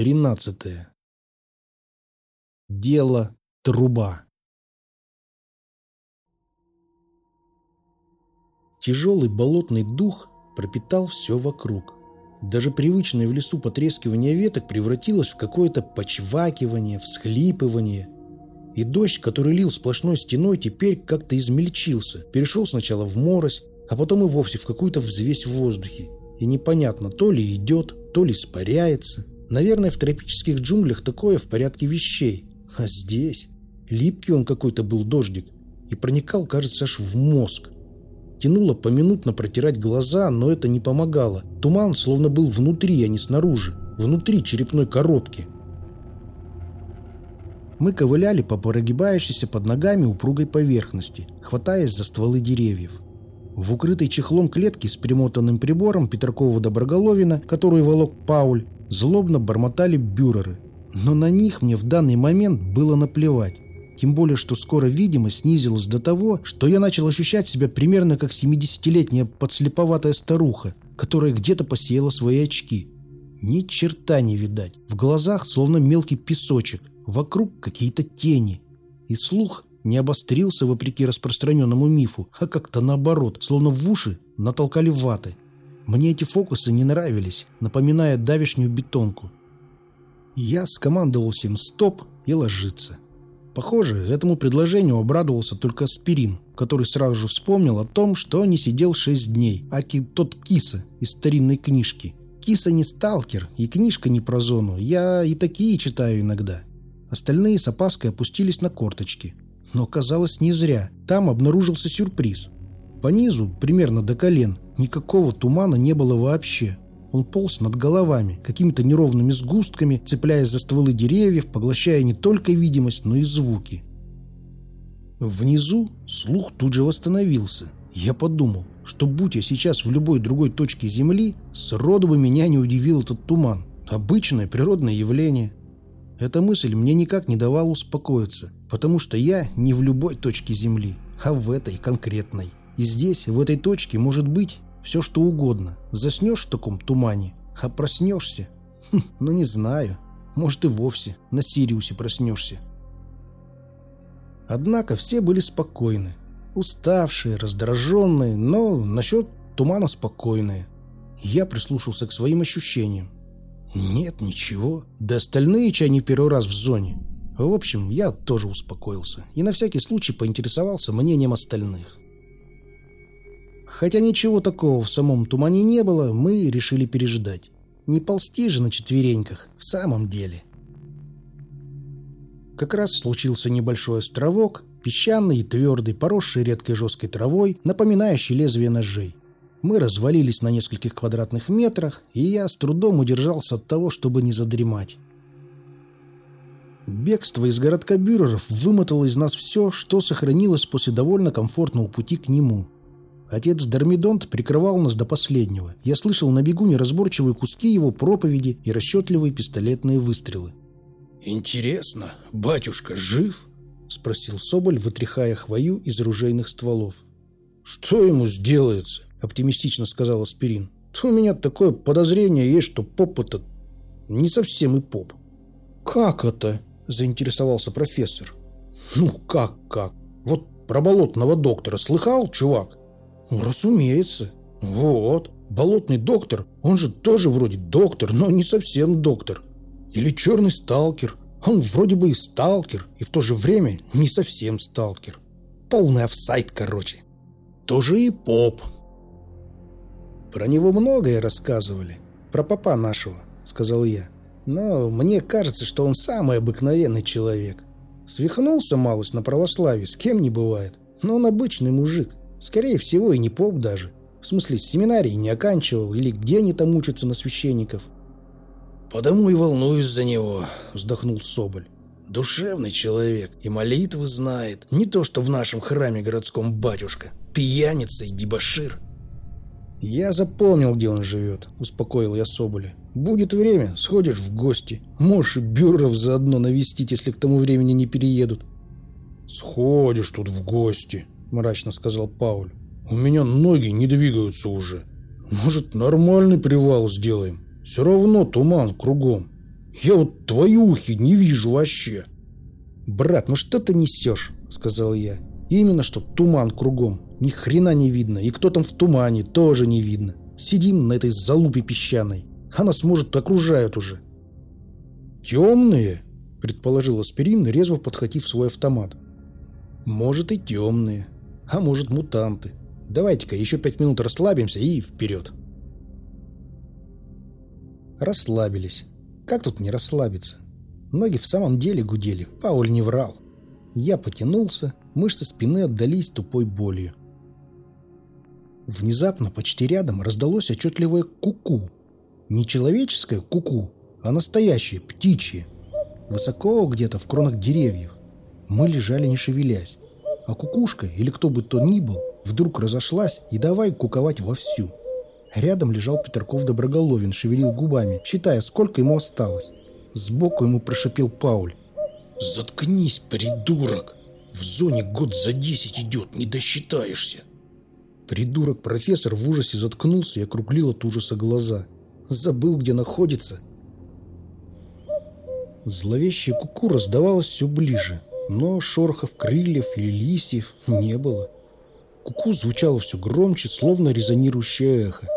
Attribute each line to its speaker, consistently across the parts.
Speaker 1: 13. Дело труба. Тяжелый болотный дух пропитал все вокруг. Даже привычное в лесу потрескивание веток превратилось в какое-то почвакивание, всхлипывание. И дождь, который лил сплошной стеной, теперь как-то измельчился. Перешел сначала в морось, а потом и вовсе в какую-то взвесь в воздухе. И непонятно, то ли идет, то ли испаряется – Наверное, в тропических джунглях такое в порядке вещей. А здесь... Липкий он какой-то был дождик. И проникал, кажется, аж в мозг. Тянуло поминутно протирать глаза, но это не помогало. Туман словно был внутри, а не снаружи. Внутри черепной коробки. Мы ковыляли по прогибающейся под ногами упругой поверхности, хватаясь за стволы деревьев. В укрытой чехлом клетке с примотанным прибором Петракова Доброголовина, которую волок Пауль, злобно бормотали бюреры. Но на них мне в данный момент было наплевать. Тем более, что скоро видимость снизилась до того, что я начал ощущать себя примерно как 70-летняя подслеповатая старуха, которая где-то посеяла свои очки. Ни черта не видать. В глазах словно мелкий песочек. Вокруг какие-то тени. И слух не обострился вопреки распространенному мифу, а как-то наоборот, словно в уши натолкали ваты. Мне эти фокусы не нравились, напоминая давишнюю бетонку. Я скомандовал всем «стоп» и ложиться. Похоже, этому предложению обрадовался только аспирин, который сразу же вспомнил о том, что не сидел шесть дней, а тот киса из старинной книжки. Киса не сталкер, и книжка не про зону, я и такие читаю иногда. Остальные с опаской опустились на корточки. Но казалось не зря. Там обнаружился сюрприз. По низу, примерно до колен, никакого тумана не было вообще. Он полз над головами, какими-то неровными сгустками, цепляясь за стволы деревьев, поглощая не только видимость, но и звуки. Внизу слух тут же восстановился. Я подумал, что будь я сейчас в любой другой точке Земли, сроду бы меня не удивил этот туман. Обычное природное явление. Эта мысль мне никак не давала успокоиться. Потому что я не в любой точке Земли, а в этой конкретной. И здесь, в этой точке, может быть все что угодно. Заснешь в таком тумане, а проснешься? Хм, ну не знаю. Может и вовсе на Сириусе проснешься. Однако все были спокойны. Уставшие, раздраженные, но насчет тумана спокойные. Я прислушался к своим ощущениям. Нет, ничего. Да остальные чай не первый раз в зоне. В общем, я тоже успокоился и на всякий случай поинтересовался мнением остальных. Хотя ничего такого в самом тумане не было, мы решили переждать. Не ползти же на четвереньках, в самом деле. Как раз случился небольшой островок, песчаный и твердый, поросший редкой жесткой травой, напоминающий лезвие ножей. Мы развалились на нескольких квадратных метрах, и я с трудом удержался от того, чтобы не задремать. Бегство из городка Бюреров вымотало из нас все, что сохранилось после довольно комфортного пути к нему. Отец Дормидонт прикрывал нас до последнего. Я слышал на бегу неразборчивые куски его проповеди и расчетливые пистолетные выстрелы.
Speaker 2: «Интересно, батюшка жив?» — спросил Соболь, вытряхая хвою из ружейных стволов.
Speaker 1: «Что ему сделается?» — оптимистично сказал Аспирин. «У меня такое подозрение есть, что поп этот не совсем и поп».
Speaker 2: «Как это?» заинтересовался профессор.
Speaker 1: «Ну, как-как? Вот про болотного доктора слыхал, чувак?»
Speaker 2: «Ну, разумеется.
Speaker 1: Вот. Болотный доктор, он же тоже вроде доктор, но не совсем доктор. Или черный сталкер. Он вроде бы и сталкер, и в то же время не совсем сталкер. Полный офсайт, короче. Тоже и поп. Про него многое рассказывали. Про папа нашего. сказал я. «Но мне кажется, что он самый обыкновенный человек. Свихнулся малость на православии, с кем не бывает. Но он обычный мужик. Скорее всего, и не поп даже. В смысле, семинарии не оканчивал, или где они там учатся на священников.
Speaker 2: «Потому и волнуюсь за него», — вздохнул Соболь. «Душевный человек и молитвы знает. Не то, что в нашем храме городском батюшка. Пьяница и дебошир».
Speaker 1: «Я запомнил, где он живет», — успокоил я Соболя. «Будет время, сходишь в гости. Можешь и бюров заодно навестить, если к тому времени не переедут».
Speaker 2: «Сходишь тут в гости», — мрачно сказал Пауль. «У меня ноги не двигаются уже. Может, нормальный привал сделаем? Все равно туман кругом. Я вот твои ухи не вижу вообще».
Speaker 1: «Брат, ну что ты несешь?» — сказал я. «Именно что туман кругом. Ни хрена не видно. И кто там в тумане, тоже не видно. Сидим на этой залупе песчаной. А нас, может, окружают уже».
Speaker 2: «Темные?» — предположил Аспирин, резво подхватив свой автомат.
Speaker 1: Может и темные, а может мутанты. Давайте-ка еще пять минут расслабимся и вперед. Расслабились. Как тут не расслабиться? Ноги в самом деле гудели, Пауль не врал. Я потянулся, мышцы спины отдались тупой болью. Внезапно, почти рядом, раздалось отчетливое куку. Не человеческое куку, а настоящее, птичье. Высоко где-то в кронах деревьев. Мы лежали не шевелясь. А кукушка, или кто бы то ни был, вдруг разошлась и давай куковать вовсю. Рядом лежал Петрков Доброголовин, шевелил губами, считая, сколько ему осталось. Сбоку ему прошипел Пауль.
Speaker 2: «Заткнись, придурок! В зоне год за десять идет, не досчитаешься!»
Speaker 1: Придурок-профессор в ужасе заткнулся и округлил от ужаса глаза. Забыл, где находится. Зловещее куку раздавалось все ближе но шорохов крыльев или листьев не было. Куку звучало все громче, словно резонирующее эхо.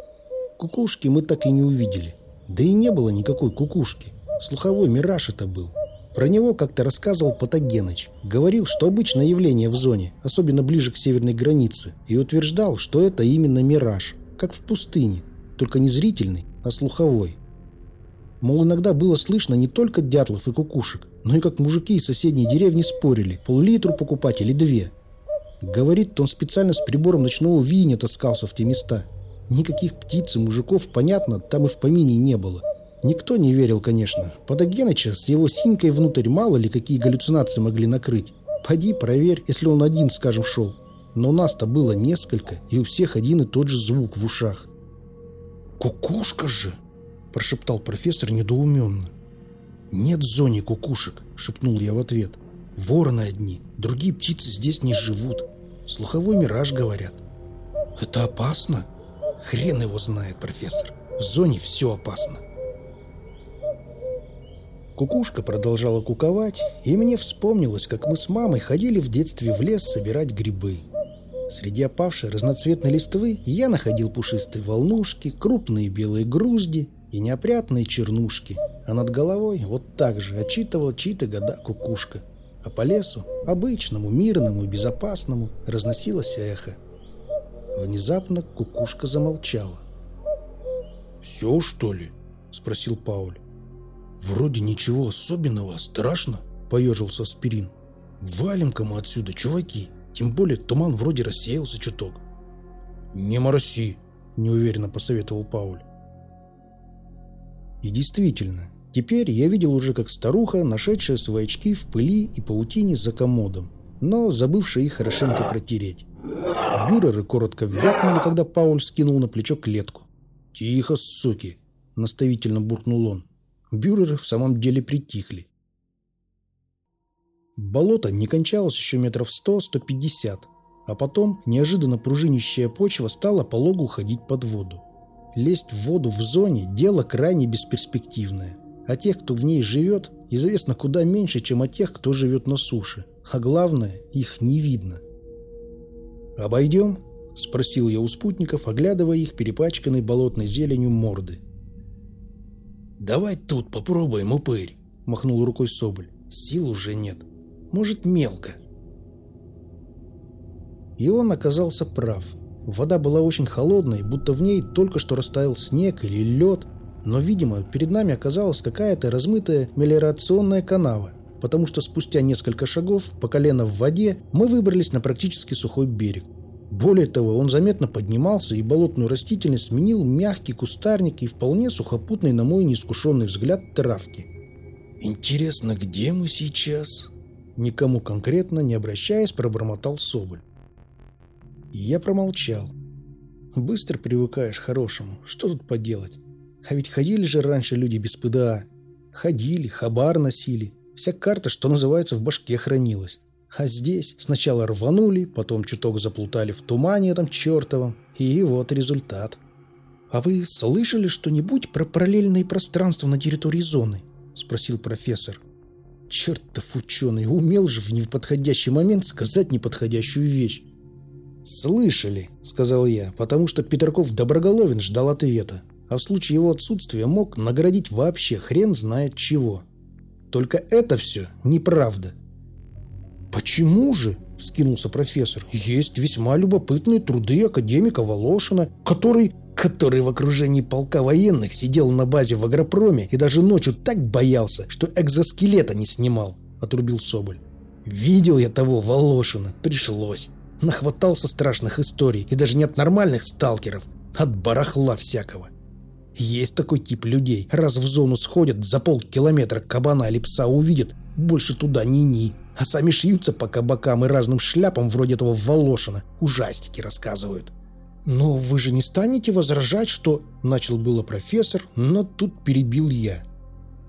Speaker 1: Кукушки мы так и не увидели. Да и не было никакой кукушки. Слуховой мираж это был. Про него как-то рассказывал Патогеныч. Говорил, что обычное явление в зоне, особенно ближе к северной границе, и утверждал, что это именно мираж, как в пустыне, только не зрительный, а слуховой. Мол, иногда было слышно не только дятлов и кукушек, но и как мужики из соседней деревни спорили, пол-литру покупать или две. Говорит, он специально с прибором ночного видения таскался в те места. Никаких птиц и мужиков, понятно, там и в помине не было. Никто не верил, конечно. Подогеныча с его синькой внутрь мало ли какие галлюцинации могли накрыть. Поди проверь, если он один, скажем, шел. Но нас-то было несколько, и у всех один и тот же звук в ушах.
Speaker 2: «Кукушка же!»
Speaker 1: прошептал профессор недоуменно. «Нет в зоне кукушек», — шепнул я в ответ. «Вороны одни, другие птицы здесь не живут. Слуховой мираж, говорят». «Это опасно?» «Хрен его знает, профессор. В зоне все опасно». Кукушка продолжала куковать, и мне вспомнилось, как мы с мамой ходили в детстве в лес собирать грибы. Среди опавшей разноцветной листвы я находил пушистые волнушки, крупные белые грузди и неопрятные чернушки, а над головой вот так же отчитывала чьи-то года кукушка. А по лесу, обычному, мирному и безопасному, разносилось эхо. Внезапно кукушка замолчала.
Speaker 2: «Все, что ли?» — спросил Пауль.
Speaker 1: «Вроде ничего особенного, страшно», — поежился Аспирин. «Валим-ка мы отсюда, чуваки, тем более туман вроде рассеялся чуток».
Speaker 2: «Не мороси», — неуверенно посоветовал Пауль.
Speaker 1: И действительно, теперь я видел уже как старуха, нашедшая свои очки в пыли и паутине за комодом, но забывшая их хорошенько протереть. Бюреры коротко вякнули, когда Пауль скинул на плечо клетку.
Speaker 2: «Тихо, суки!» – наставительно буркнул он.
Speaker 1: Бюреры в самом деле притихли. Болото не кончалось еще метров сто-сто пятьдесят, а потом неожиданно пружинищая почва стала пологу уходить под воду. Лезть в воду в зоне – дело крайне бесперспективное. А тех, кто в ней живет, известно куда меньше, чем о тех, кто живет на суше. А главное, их не видно. «Обойдем?» – спросил я у спутников, оглядывая их перепачканной болотной зеленью морды.
Speaker 2: «Давай тут попробуем, упырь!» – махнул рукой Соболь. «Сил уже нет. Может, мелко».
Speaker 1: И он оказался прав – Вода была очень холодной, будто в ней только что растаял снег или лед, Но, видимо, перед нами оказалась какая-то размытая мелиорационная канава, потому что спустя несколько шагов по колено в воде мы выбрались на практически сухой берег. Более того, он заметно поднимался, и болотную растительность сменил мягкий кустарник и вполне сухопутный, на мой неискушенный взгляд, травки. «Интересно, где мы сейчас?» Никому конкретно, не обращаясь, пробормотал Соболь. Я промолчал. Быстро привыкаешь к хорошему. Что тут поделать? А ведь ходили же раньше люди без ПДА. Ходили, хабар носили. Вся карта, что называется, в башке хранилась. А здесь сначала рванули, потом чуток заплутали в тумане этом чертовом. И вот результат. «А вы слышали что-нибудь про параллельные пространства на территории зоны?» – спросил профессор. Чертов ученый, умел же в неподходящий момент сказать неподходящую вещь. «Слышали», — сказал я, потому что Петраков Доброголовин ждал ответа, а в случае его отсутствия мог наградить вообще хрен знает чего. Только это все неправда. «Почему же?» — скинулся профессор. «Есть весьма любопытные труды академика Волошина, который который в окружении полка военных сидел на базе в агропроме и даже ночью так боялся, что экзоскелета не снимал», — отрубил Соболь. «Видел я того Волошина, пришлось. Нахватался страшных историй, и даже не от нормальных сталкеров, от барахла всякого. Есть такой тип людей. Раз в зону сходят, за полкилометра кабана или пса увидят, больше туда ни-ни. А сами шьются по кабакам и разным шляпам, вроде этого Волошина. Ужастики рассказывают. «Но вы же не станете возражать, что...» Начал было профессор, но тут перебил я.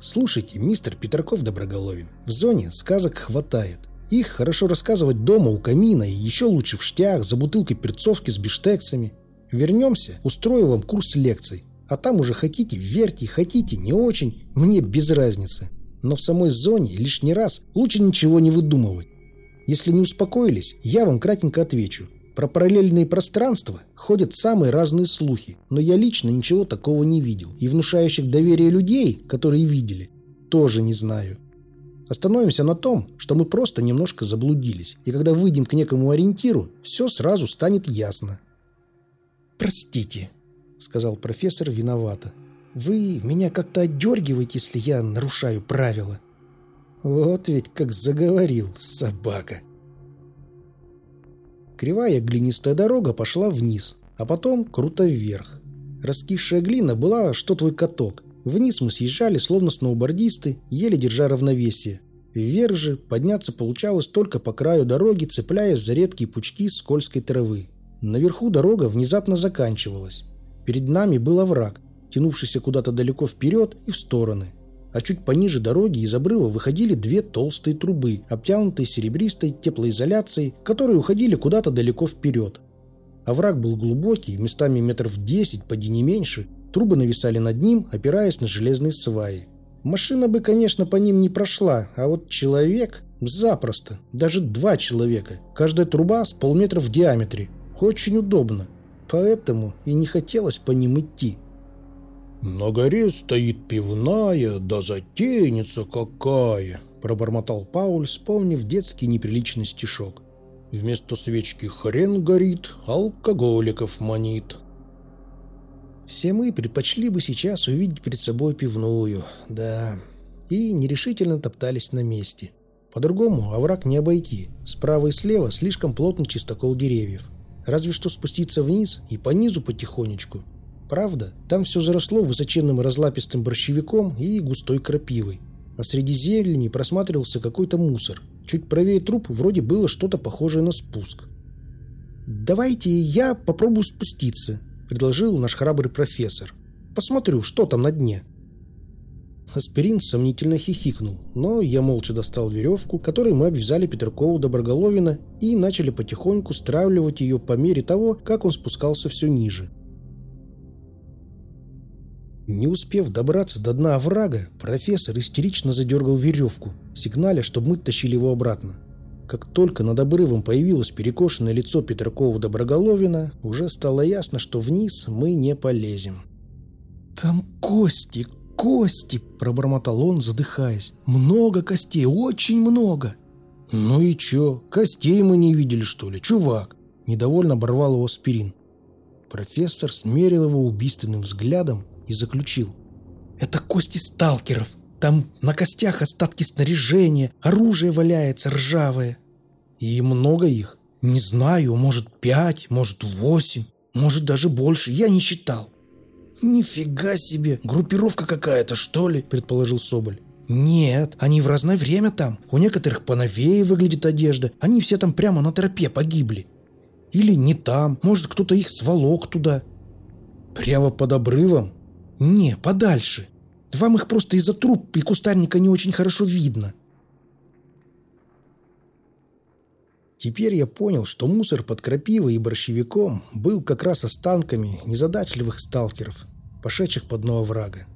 Speaker 1: «Слушайте, мистер Петраков Доброголовин, в зоне сказок хватает. Их хорошо рассказывать дома у камина и еще лучше в штях за бутылкой перцовки с биштексами. Вернемся, устрою вам курс лекций. А там уже хотите верьте, хотите не очень, мне без разницы. Но в самой зоне лишний раз лучше ничего не выдумывать. Если не успокоились, я вам кратенько отвечу. Про параллельные пространства ходят самые разные слухи, но я лично ничего такого не видел. И внушающих доверие людей, которые видели, тоже не знаю. Остановимся на том, что мы просто немножко заблудились, и когда выйдем к некому ориентиру, все сразу станет ясно. «Простите», — сказал профессор виновато. «Вы меня как-то отдергиваете, если я нарушаю правила». Вот ведь как заговорил собака. Кривая глинистая дорога пошла вниз, а потом круто вверх. Раскисшая глина была, что твой каток. Вниз мы съезжали, словно сноубордисты, еле держа равновесие. Вверх же подняться получалось только по краю дороги, цепляясь за редкие пучки скользкой травы. Наверху дорога внезапно заканчивалась. Перед нами был овраг, тянувшийся куда-то далеко вперед и в стороны а чуть пониже дороги из обрыва выходили две толстые трубы, обтянутые серебристой теплоизоляцией, которые уходили куда-то далеко вперед. Овраг был глубокий, местами метров 10, поди не меньше. Трубы нависали над ним, опираясь на железные сваи. Машина бы, конечно, по ним не прошла, а вот человек запросто. Даже два человека. Каждая труба с полметра в диаметре. Очень удобно. Поэтому и не хотелось по ним идти.
Speaker 2: «На горе стоит пивная, да затейница какая!» Пробормотал Пауль, вспомнив детский неприличный стишок. «Вместо свечки хрен горит, алкоголиков манит».
Speaker 1: Все мы предпочли бы сейчас увидеть перед собой пивную, да, и нерешительно топтались на месте. По-другому овраг не обойти. Справа и слева слишком плотный чистокол деревьев. Разве что спуститься вниз и по низу потихонечку, Правда, там все заросло высоченным разлапистым борщевиком и густой крапивой. А среди зелени просматривался какой-то мусор. Чуть правее труп вроде было что-то похожее на спуск. «Давайте я попробую спуститься», — предложил наш храбрый профессор. «Посмотрю, что там на дне». Аспирин сомнительно хихикнул, но я молча достал веревку, которой мы обвязали Петеркову Доброголовина и начали потихоньку стравливать ее по мере того, как он спускался все ниже. Не успев добраться до дна оврага, профессор истерично задергал веревку, сигналя, чтобы мы тащили его обратно. Как только над обрывом появилось перекошенное лицо Петракова Доброголовина, уже стало ясно, что вниз мы не полезем. «Там кости, кости!» – пробормотал он, задыхаясь. «Много костей, очень много!»
Speaker 2: «Ну и чё? Костей мы не видели, что ли, чувак?» Недовольно оборвал его Спирин.
Speaker 1: Профессор смерил его убийственным взглядом и заключил. Это кости сталкеров. Там на костях остатки снаряжения, оружие валяется ржавое. И много их. Не знаю, может пять, может восемь, может даже больше. Я не считал. «Нифига себе! Группировка какая-то, что ли?» – предположил Соболь. «Нет, они в разное время там. У некоторых поновее выглядит одежда. Они все там прямо на тропе погибли. Или не там. Может, кто-то их сволок туда». «Прямо под обрывом?» «Не, подальше. Вам их просто из-за труп и кустарника не очень хорошо видно». Теперь я понял, что мусор под крапивой и борщевиком был как раз останками незадачливых сталкеров, пошедших под дно врага.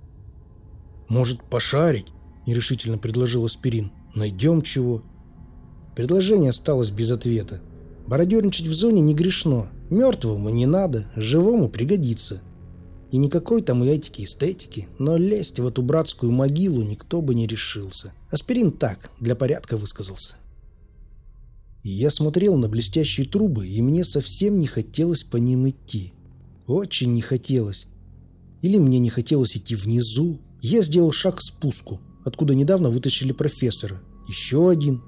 Speaker 1: «Может, пошарить?» – нерешительно предложил Аспирин. «Найдем чего?» Предложение осталось без ответа. Бородерничать в зоне не грешно. Мертвому не надо, живому пригодится. И никакой там этики, эстетики, но лезть в эту братскую могилу никто бы не решился. Аспирин так, для порядка высказался. Я смотрел на блестящие трубы, и мне совсем не хотелось по ним идти. Очень не хотелось. Или мне не хотелось идти внизу. Я сделал шаг к спуску, откуда недавно вытащили профессора. Еще один.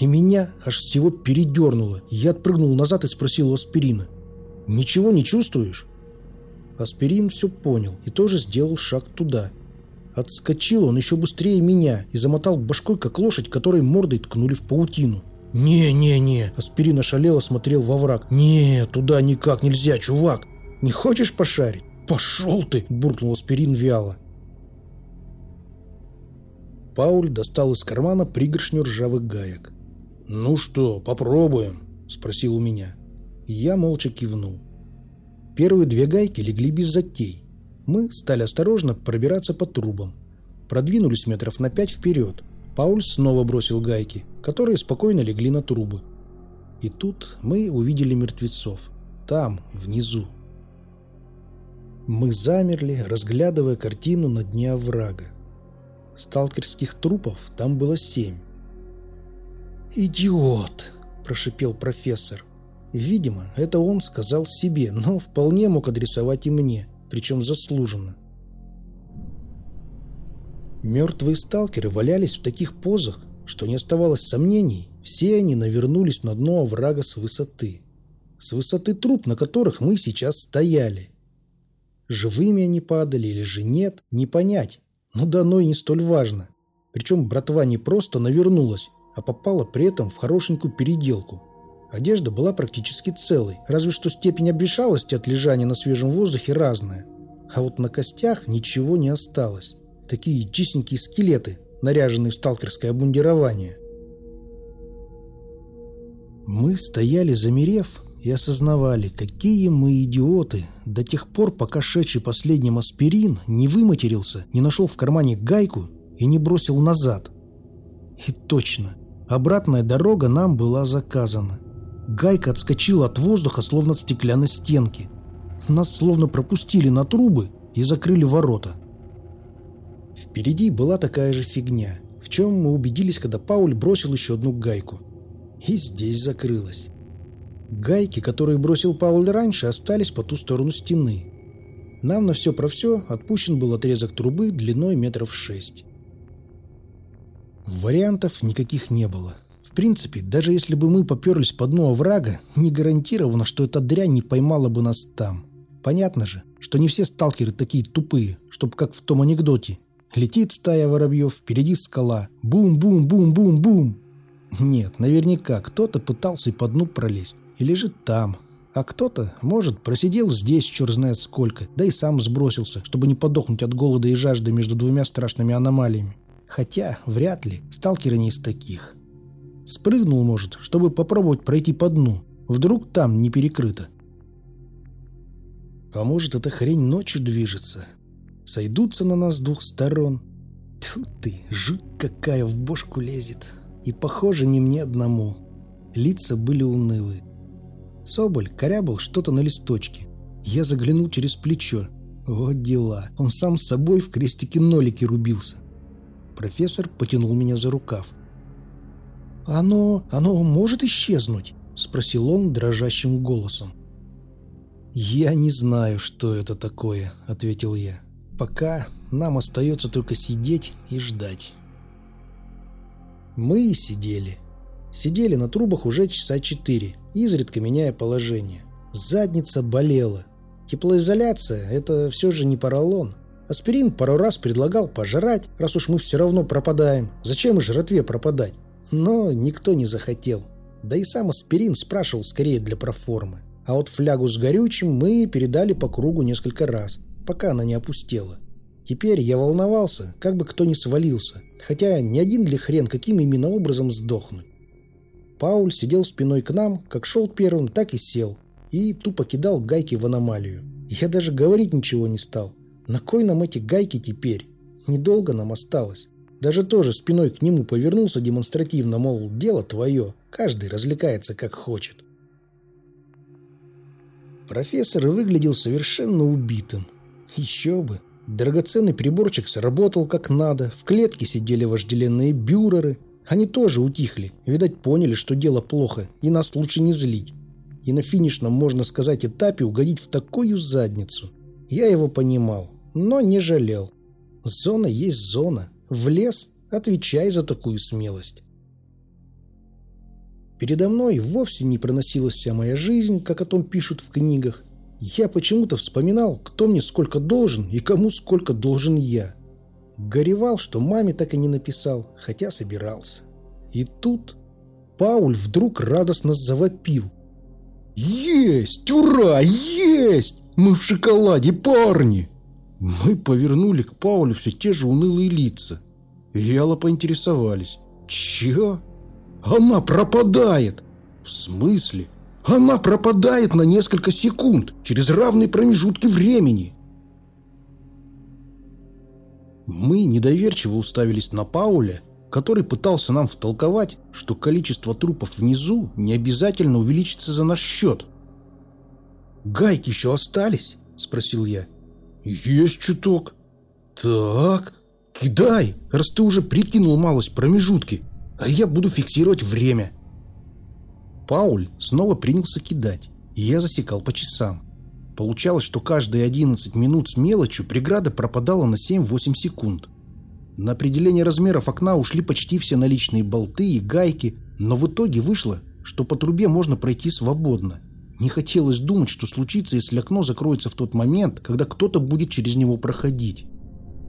Speaker 1: И меня аж всего передернуло. Я отпрыгнул назад и спросил у аспирина. «Ничего не чувствуешь?» Аспирин все понял и тоже сделал шаг туда. Отскочил он еще быстрее меня и замотал башкой, как лошадь, которой мордой ткнули в паутину. «Не-не-не!» Аспирин ошалело смотрел во враг. «Не, туда никак нельзя, чувак! Не хочешь пошарить?» «Пошел ты!» – буркнул Аспирин вяло. Пауль достал из кармана пригоршню ржавых гаек. «Ну что, попробуем?» – спросил у меня. Я молча кивнул. Первые две гайки легли без затей. Мы стали осторожно пробираться по трубам. Продвинулись метров на пять вперед. Пауль снова бросил гайки, которые спокойно легли на трубы. И тут мы увидели мертвецов. Там, внизу. Мы замерли, разглядывая картину на дне оврага. Сталкерских трупов там было семь. «Идиот!» – прошипел профессор. Видимо, это он сказал себе, но вполне мог адресовать и мне, причем заслуженно. Мертвые сталкеры валялись в таких позах, что не оставалось сомнений, все они навернулись на дно оврага с высоты. С высоты труп, на которых мы сейчас стояли. Живыми они падали или же нет, не понять, но дано и не столь важно. Причем братва не просто навернулась, а попала при этом в хорошенькую переделку. Одежда была практически целой, разве что степень обвешалости от лежания на свежем воздухе разная. А вот на костях ничего не осталось. Такие чистенькие скелеты, наряженные в сталкерское обмундирование. Мы стояли замерев и осознавали, какие мы идиоты, до тех пор, пока шедший последним аспирин не выматерился, не нашел в кармане гайку и не бросил назад. И точно, обратная дорога нам была заказана. Гайка отскочила от воздуха, словно от стеклянной стенки. Нас словно пропустили на трубы и закрыли ворота. Впереди была такая же фигня, в чем мы убедились, когда Пауль бросил еще одну гайку. И здесь закрылась. Гайки, которые бросил Пауль раньше, остались по ту сторону стены. Нам на все про все отпущен был отрезок трубы длиной метров шесть. Вариантов никаких не было. Принципе, даже если бы мы поперлись по дну оврага, не гарантировано, что эта дрянь не поймала бы нас там. Понятно же, что не все сталкеры такие тупые, чтобы как в том анекдоте Летит стая воробьев, впереди скала. Бум-бум-бум-бум-бум. Нет, наверняка кто-то пытался и по дну пролезть. И лежит там. А кто-то, может, просидел здесь черт знает сколько, да и сам сбросился, чтобы не подохнуть от голода и жажды между двумя страшными аномалиями. Хотя, вряд ли, сталкеры не из таких. Спрыгнул, может, чтобы попробовать пройти по дну. Вдруг там не перекрыто. А может, эта хрень ночью движется, сойдутся на нас с двух сторон. Тьфу ты, жуть какая в бошку лезет. И, похоже, не мне одному. Лица были унылые. Соболь корябал что-то на листочке. Я заглянул через плечо. Вот дела. Он сам с собой в крестике-нолике рубился. Профессор потянул меня за рукав. «Оно... оно может исчезнуть?» Спросил он дрожащим голосом. «Я не знаю, что это такое», — ответил я. Пока нам остается только сидеть и ждать. Мы и сидели. Сидели на трубах уже часа четыре, изредка меняя положение. Задница болела. Теплоизоляция – это все же не поролон. Аспирин пару раз предлагал пожрать, раз уж мы все равно пропадаем. Зачем и жратве пропадать? Но никто не захотел. Да и сам аспирин спрашивал скорее для проформы. А вот флягу с горючим мы передали по кругу несколько раз, пока она не опустела. Теперь я волновался, как бы кто ни свалился, хотя не один ли хрен каким именно образом сдохнуть. Пауль сидел спиной к нам, как шел первым, так и сел, и тупо кидал гайки в аномалию. Я даже говорить ничего не стал. На кой нам эти гайки теперь? Недолго нам осталось. Даже тоже спиной к нему повернулся демонстративно, мол, дело твое, каждый развлекается как хочет. Профессор выглядел совершенно убитым. Еще бы. Драгоценный приборчик сработал как надо, в клетке сидели вожделенные бюреры. Они тоже утихли, видать поняли, что дело плохо, и нас лучше не злить. И на финишном, можно сказать, этапе угодить в такую задницу. Я его понимал, но не жалел. Зона есть зона. В лес отвечай за такую смелость. Передо мной вовсе не проносилась вся моя жизнь, как о том пишут в книгах. Я почему-то вспоминал, кто мне сколько должен и кому сколько должен я. Горевал, что маме так и не написал, хотя собирался. И тут Пауль вдруг радостно завопил. «Есть! Ура! Есть! Мы в шоколаде, парни!» Мы повернули к Паулю все те же унылые лица. Вяло поинтересовались. «Чё?» Она пропадает. В смысле? Она пропадает на несколько секунд, через равные промежутки времени. Мы недоверчиво уставились на Пауля, который пытался нам втолковать, что количество трупов внизу не обязательно увеличится за наш счет. «Гайки еще остались?» – спросил я. «Есть чуток». «Так, кидай, раз ты уже прикинул малость промежутки а я буду фиксировать время. Пауль снова принялся кидать, и я засекал по часам. Получалось, что каждые 11 минут с мелочью преграда пропадала на 7-8 секунд. На определение размеров окна ушли почти все наличные болты и гайки, но в итоге вышло, что по трубе можно пройти свободно. Не хотелось думать, что случится, если окно закроется в тот момент, когда кто-то будет через него проходить.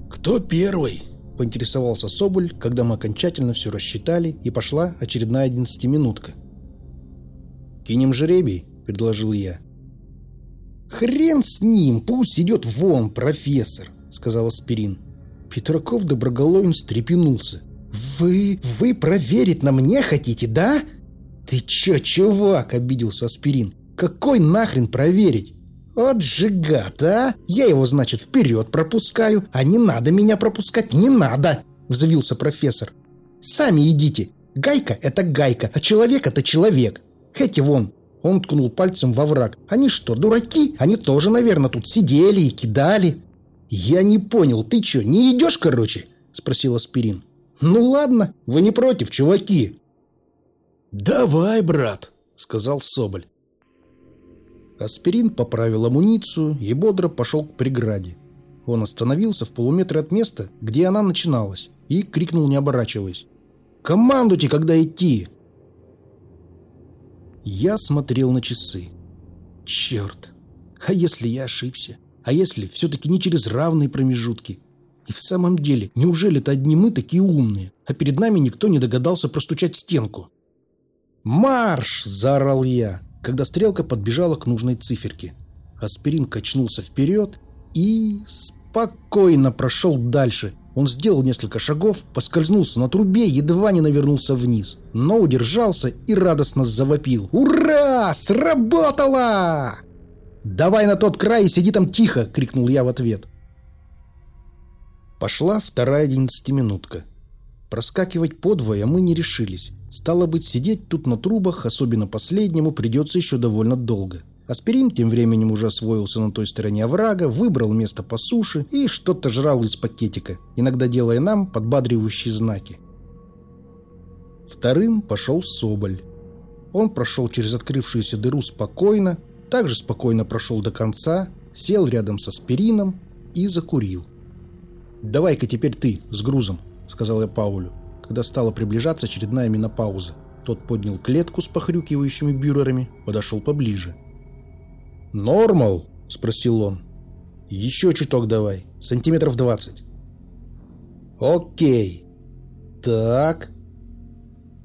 Speaker 1: «Кто первый?» – поинтересовался Соболь, когда мы окончательно все рассчитали, и пошла очередная одиннадцатиминутка. «Кинем жеребий», – предложил я. «Хрен с ним, пусть идет вон, профессор», – сказал Аспирин. Петраков Доброголовин встрепенулся. «Вы... вы проверить на мне хотите, да?» «Ты чё, чувак?» – обиделся Аспирин. «Какой нахрен проверить? «От же гад, а! Я его, значит, вперед пропускаю, а не надо меня пропускать, не надо!» – взвился профессор. «Сами идите. Гайка – это гайка, а человек – это человек. Эти вон!» Он ткнул пальцем во враг. «Они что, дураки? Они тоже, наверное, тут сидели и кидали». «Я не понял, ты что, не идешь, короче?» – спросил Аспирин. «Ну ладно, вы не против, чуваки?» «Давай, брат», – сказал Соболь. Аспирин поправил амуницию и бодро пошел к преграде. Он остановился в полуметре от места, где она начиналась, и крикнул, не оборачиваясь. «Командуйте, когда идти!» Я смотрел на часы. Черт! А если я ошибся? А если все-таки не через равные промежутки? И в самом деле, неужели это одни мы такие умные, а перед нами никто не догадался простучать стенку? «Марш!» – заорал я когда стрелка подбежала к нужной циферке. Аспирин качнулся вперед и спокойно прошел дальше. Он сделал несколько шагов, поскользнулся на трубе, едва не навернулся вниз, но удержался и радостно завопил. «Ура! Сработало!» «Давай на тот край и сиди там тихо!» — крикнул я в ответ. Пошла вторая одиннадцатиминутка. Проскакивать подвое мы не решились. Стало быть, сидеть тут на трубах, особенно последнему, придется еще довольно долго. Аспирин тем временем уже освоился на той стороне оврага, выбрал место по суше и что-то жрал из пакетика, иногда делая нам подбадривающие знаки. Вторым пошел Соболь. Он прошел через открывшуюся дыру спокойно, также спокойно прошел до конца, сел рядом со аспирином и закурил. «Давай-ка теперь ты, с грузом», — сказал я Паулю, когда стала приближаться очередная менопауза. Тот поднял клетку с похрюкивающими бюрерами, подошел поближе.
Speaker 2: «Нормал?» — спросил он.
Speaker 1: «Еще чуток давай, сантиметров двадцать».
Speaker 2: «Окей. Так.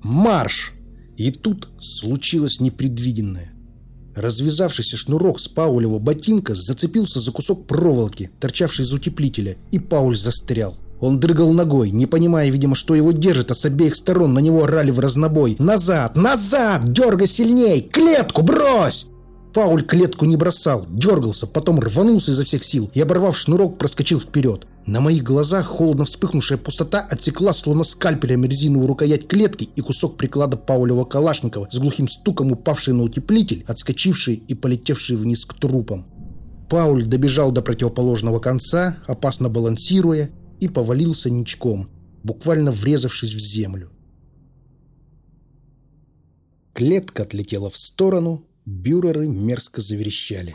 Speaker 1: Марш!» И тут случилось непредвиденное. Развязавшийся шнурок с Паулева ботинка зацепился за кусок проволоки, торчавший из утеплителя, и Пауль застрял. Он дрыгал ногой, не понимая, видимо, что его держит, а с обеих сторон на него орали в разнобой. «Назад! Назад! Дергай сильней! Клетку брось!» Пауль клетку не бросал, дергался, потом рванулся изо всех сил и, оборвав шнурок, проскочил вперед. На моих глазах холодно вспыхнувшая пустота отсекла, словно скальпелем резиновую рукоять клетки и кусок приклада Паулева Калашникова с глухим стуком упавший на утеплитель, отскочивший и полетевший вниз к трупам. Пауль добежал до противоположного конца, опасно балансируя, и повалился ничком, буквально врезавшись в землю. Клетка отлетела в сторону, бюреры мерзко заверещали.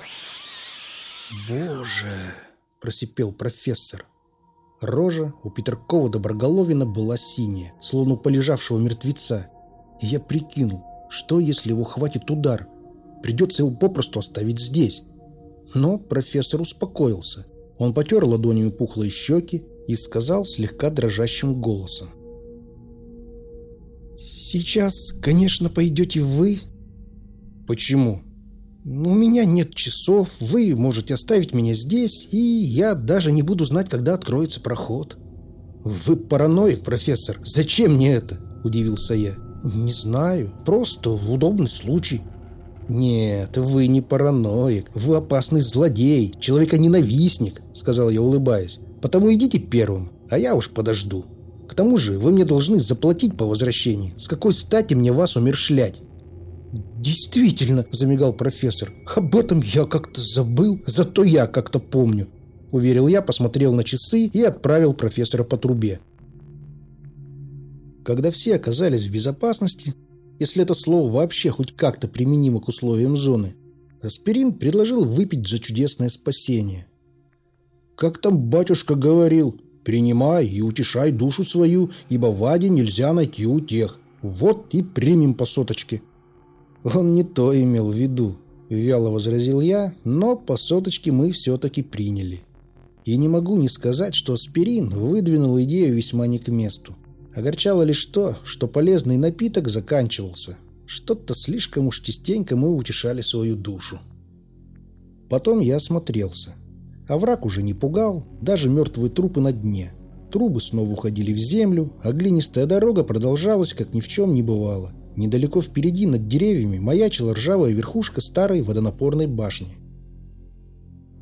Speaker 1: «Боже!» – просипел профессор – Рожа у Петркова Доброголовина была синяя, словно у полежавшего мертвеца. И я прикинул, что если его хватит удар? Придется его попросту оставить здесь. Но профессор успокоился. Он потер ладонью пухлые щеки и сказал слегка дрожащим голосом. «Сейчас, конечно, пойдете вы».
Speaker 2: «Почему?»
Speaker 1: У меня нет часов, вы можете оставить меня здесь, и я даже не буду знать, когда откроется проход». «Вы параноик, профессор. Зачем мне это?» – удивился я. «Не знаю. Просто удобный случай». «Нет, вы не параноик. Вы опасный злодей, человека-ненавистник», – сказал я, улыбаясь. «Потому идите первым, а я уж подожду. К тому же вы мне должны заплатить по возвращении. С какой стати мне вас умершлять?» «Действительно», — замигал профессор, — «об этом я как-то забыл, зато я как-то помню». Уверил я, посмотрел на часы и отправил профессора по трубе. Когда все оказались в безопасности, если это слово вообще хоть как-то применимо к условиям зоны, Аспирин предложил выпить за чудесное спасение. «Как там батюшка говорил, принимай и утешай душу свою, ибо в аде нельзя найти утех. Вот и примем по соточке». «Он не то имел в виду», — вяло возразил я, но по соточке мы все-таки приняли. И не могу не сказать, что аспирин выдвинул идею весьма не к месту. Огорчало лишь то, что полезный напиток заканчивался. Что-то слишком уж частенько мы утешали свою душу. Потом я осмотрелся. А враг уже не пугал, даже мертвые трупы на дне. Трубы снова уходили в землю, а глинистая дорога продолжалась, как ни в чем не бывало. Недалеко впереди, над деревьями, маячила ржавая верхушка старой водонапорной башни.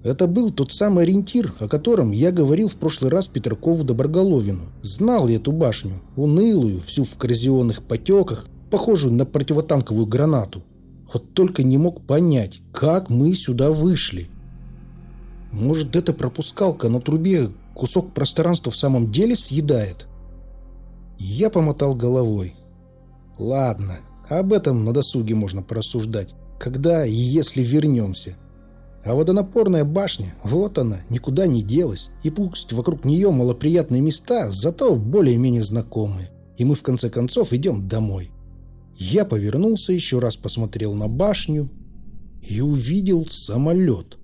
Speaker 1: Это был тот самый ориентир, о котором я говорил в прошлый раз Петркову Доброголовину. Знал я эту башню, унылую, всю в коррозионных потеках, похожую на противотанковую гранату. Вот только не мог понять, как мы сюда вышли. Может, эта пропускалка на трубе кусок пространства в самом деле съедает? Я помотал головой. Ладно, об этом на досуге можно порассуждать, когда и если вернемся. А водонапорная башня, вот она, никуда не делась. И пусть вокруг нее малоприятные места, зато более-менее знакомые. И мы в конце концов идем домой. Я повернулся, еще раз посмотрел на башню и увидел самолет.